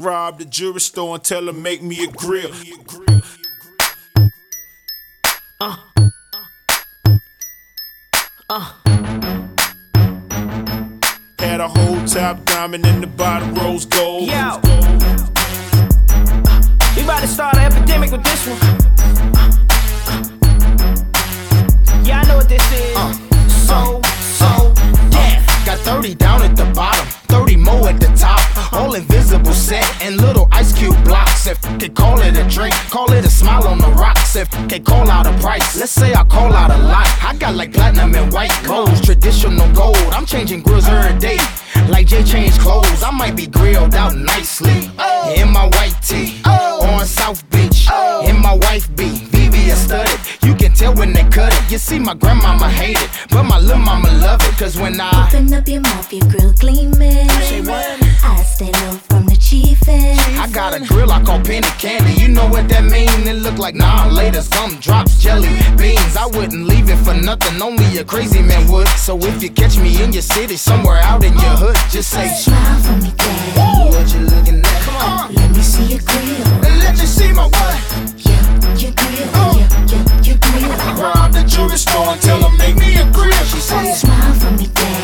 rob the jewelry store and tell her make me a grill. Uh. Uh. Had a whole top diamond in the bottom rose gold. Yo. We about to start an epidemic with this one. If call it a drink, call it a smile on the rocks. If they call out a price, let's say I call out a lot. I got like platinum and white gold, traditional gold. I'm changing grills every day. Like Jay changed clothes, I might be grilled out nicely. In my white tee, on South Beach. In my wife be VVS studded. You can tell when they cut it. You see, my grandmama hate it, but my little mama love it. Cause when I Open up your mouth, your grill gleaming. I stay low got a grill I call penny candy. You know what that mean? It look like nah later. Some drops, jelly beans. I wouldn't leave it for nothing. Only a crazy man would. So if you catch me in your city, somewhere out in your hood, just say Smile for me, daddy. what you looking at. Come on, Let me see your grill. let you see my what. Yeah, your grill. Uh. Yeah, yeah, your grill. Rob the jewelry store and tell her make me a grill. She say Smile for me, daddy.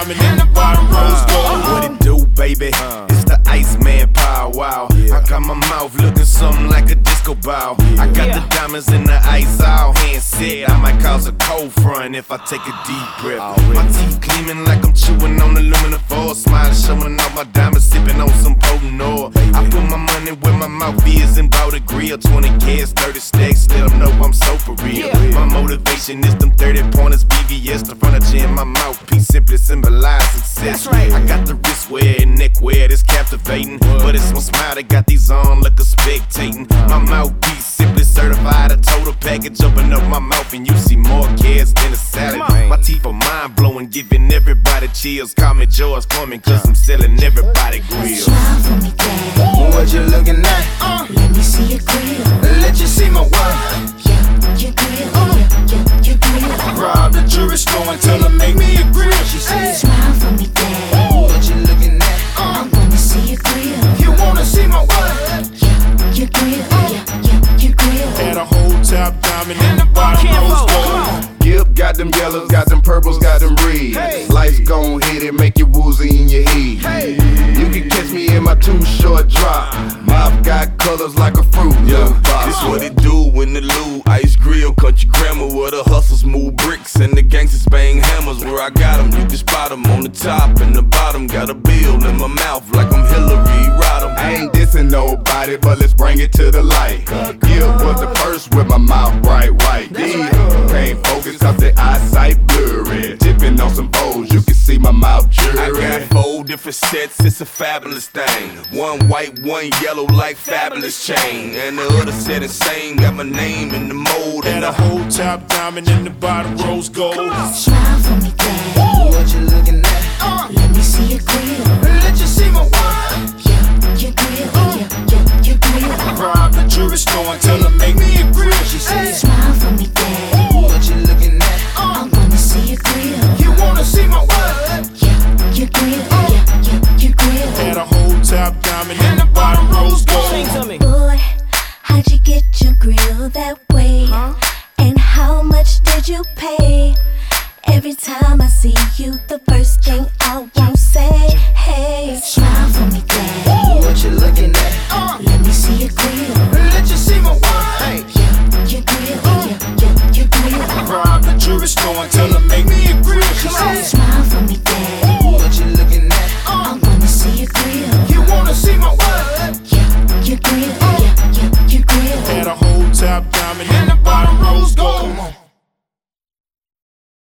Diamond in the bottom rose uh-huh. gold. Uh-huh. What it do, baby? Uh-huh. It's the Iceman Paul Wall. I got my mouth looking something like a disco ball. I got the diamonds in the ice all hand said I might cause a cold front if I take a deep breath. My teeth gleaming like I'm chewing on aluminum foil. Smiling, showing off my diamonds, sipping on some potent oil. I put my money where my mouth is and bought a grill. 20 cans, 30 stacks, let them know I'm so for real. My motivation is them 30 pointers, VVS, the furniture in my mouthpiece simply symbolize success. That's right. I got the wristwear and neckwear that's captivating. But it's my smile that got these on like a spectating. My mouthpiece simply certified, a total package. Open up my mouth and you see more kids than a salad. My teeth are mind blowing, giving everybody chills. Call me George Foreman, cause I'm selling everybody grills. Smile for me, daddy. What you looking at? Uh. Let me see your grill. Let you see my what? Yeah, your grill. Yeah, yeah, your grill. Rob the jewelry store and tell her make me a grill. Top diamond in the bottom Can't rose gold. on. Yep, got them yellows, got them purples, got them reds. Hey. Lights gon' hit it, make you woozy in your head. You can catch me in my too short drop. Mouth got colors like a fruit. Yeah, box. this what it do when the Lou Ice Grill, country grammar, where the hustlers move bricks and the gangsters bang hammers. Where I got 'em, you can spot 'em on the top and the bottom. Got a bill in my mouth like I'm dissing nobody, but let's bring it to the light. Yeah, was the first with my mouth bright white. These can't focus cause the eyesight blurry. Tipping on some O's, you can see my mouth I got four different sets, it's a fabulous thing. One white, one yellow, like fabulous chain. And the other set is same, got my name in the mold and the whole top diamond in the bottom rose gold. Smile for me, daddy. Store and tell her make me a grill. She say Smile for me, daddy. what you looking at? Uh. I wanna see your grill. You wanna see my what? Yeah, your grill. Uh. Yeah, yeah, your grill. Had a whole top diamond in the bottom rose Sing gold. to me. Boy, how'd you get your grill that way? And how much did you pay? Every time I see you, the first thing I won't see my